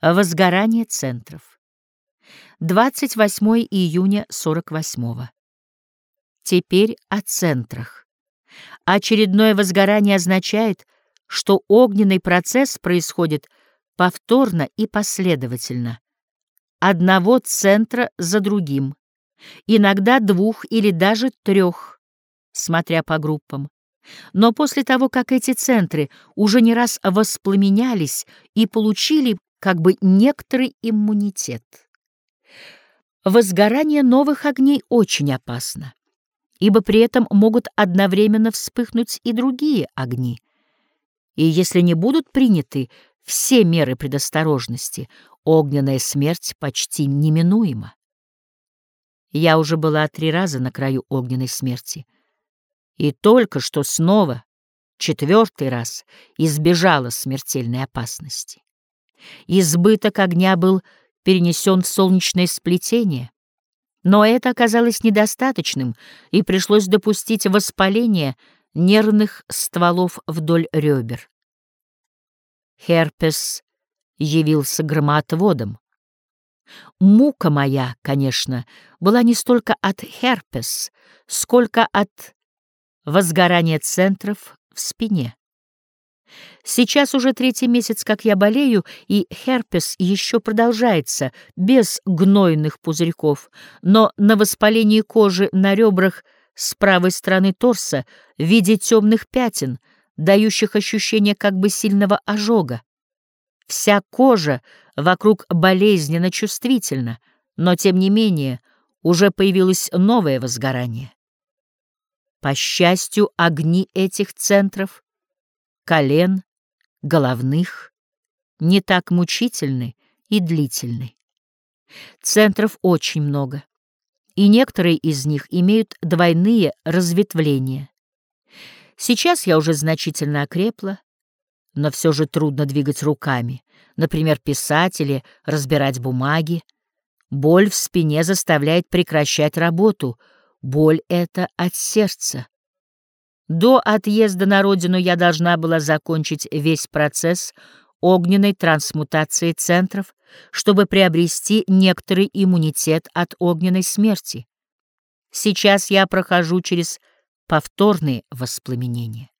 Возгорание центров. 28 июня 48 -го. Теперь о центрах. Очередное возгорание означает, что огненный процесс происходит повторно и последовательно. Одного центра за другим, иногда двух или даже трех, смотря по группам. Но после того, как эти центры уже не раз воспламенялись и получили как бы некоторый иммунитет. Возгорание новых огней очень опасно, ибо при этом могут одновременно вспыхнуть и другие огни. И если не будут приняты все меры предосторожности, огненная смерть почти неминуема. Я уже была три раза на краю огненной смерти, и только что снова, четвертый раз, избежала смертельной опасности. Избыток огня был перенесен в солнечное сплетение, но это оказалось недостаточным, и пришлось допустить воспаление нервных стволов вдоль ребер. Херпес явился громоотводом. Мука моя, конечно, была не столько от херпес, сколько от возгорания центров в спине. Сейчас уже третий месяц, как я болею, и херпес еще продолжается, без гнойных пузырьков, но на воспалении кожи на ребрах с правой стороны торса в виде темных пятен, дающих ощущение как бы сильного ожога. Вся кожа вокруг болезненно чувствительна, но, тем не менее, уже появилось новое возгорание. По счастью, огни этих центров — колен, головных, не так мучительны и длительны. Центров очень много, и некоторые из них имеют двойные разветвления. Сейчас я уже значительно окрепла, но все же трудно двигать руками, например, писать или разбирать бумаги. Боль в спине заставляет прекращать работу, боль эта от сердца. До отъезда на родину я должна была закончить весь процесс огненной трансмутации центров, чтобы приобрести некоторый иммунитет от огненной смерти. Сейчас я прохожу через повторные воспламенения.